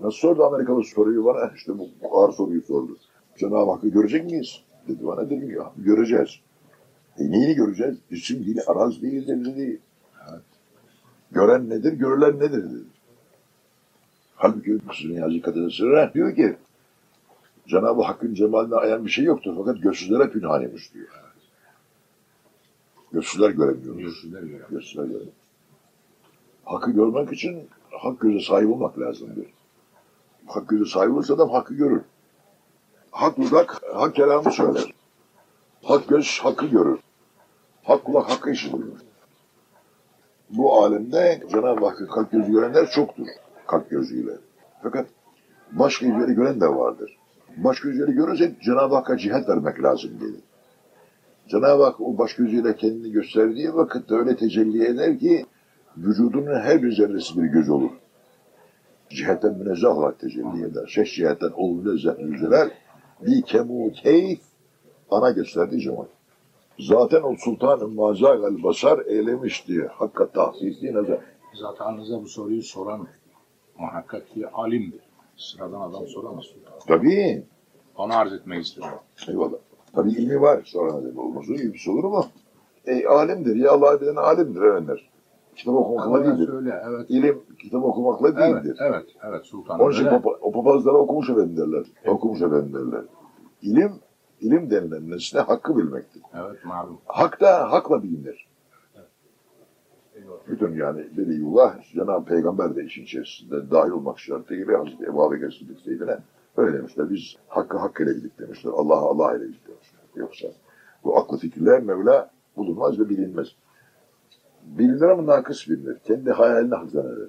Nasıl sordu Amerikalı soruyu bana? İşte bu, bu ağır soruyu sordu. Cenab-ı Hakk'ı görecek miyiz? Dedi bana dedim ya göreceğiz. E neyini göreceğiz? Cisim değil, araz değildir dedi. Gören nedir, görülen nedir dedi. Halbuki Kusur Niyazi Kadir diyor ki Cenab-ı Hakk'ın cemaline ayan bir şey yoktur fakat gözsüzlere pünhaneymiş diyor. Gözsüzler göremiyor. Gözsüzler göre. Gözsüzler göremiyor. Hakkı görmek için hak göze sahip olmak lazımdır. Hak göze sahip olursa adam hakkı görür. Hak dudak, hak kelamı söyler. Hak göz hakkı görür. Hak kulak hakkı işitir. Bu alemde Cenab-ı Hakk'ı kalp gözü görenler çoktur. Kalp gözüyle. Fakat baş gözleri gören de vardır. Baş gözleri görürse Cenab-ı Hakk'a cihet vermek lazım dedi. Cenab-ı Hak o baş gözüyle kendini gösterdiği vakitte öyle tecelli eder ki vücudunun her bir zerresi bir göz olur. Cihetten münezzeh olarak tecelli eder. Şeş cihetten ol münezzeh yüzeler. Bir kemu keyf ana gösterdiği cemal. Zaten o sultan-ı mazagal basar eylemişti. Hakka tahsisi nazar. Zatanınıza bu soruyu soran muhakkak ki alimdir. Sıradan adam soramaz sultan. Tabii. Onu arz etmek istiyorum. Eyvallah. Tabii ilmi var. Sonra ne olması ilgisi olur mu? E, alimdir. Ya Allah bilen alimdir efendiler. Kitap okumakla Evet, değildir. Öyle, evet. İlim kitap okumakla Evet, değildir. evet, evet sultan. Onun için öyle. papa, o papazlara okumuş efendi derler. Okumuş efendi derler. İlim, ilim denilen nesne hakkı bilmektir. Evet, malum. Hak da hakla bilinir. Bütün yani Veliyullah, Cenab-ı Peygamber de işin içerisinde dahil olmak şartıyla Hazreti Ebu Bekir Sıddık Seyyidine öyle demişler. Biz hakkı hak ile bildik demişler. Allah'a Allah ile bildik demişler. Yoksa bu aklı fikirler Mevla bulunmaz ve bilinmez. Bilinir ama nakıs bilinir. Kendi hayalini hak zanneder.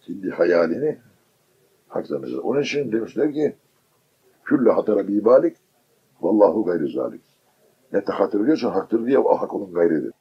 Kendi hayalini hak zanneder. Onun için demişler ki Külle hatara bi balik vallahu gayri zalik. Ne hatırlıyorsan haktır diye o hak onun gayridir.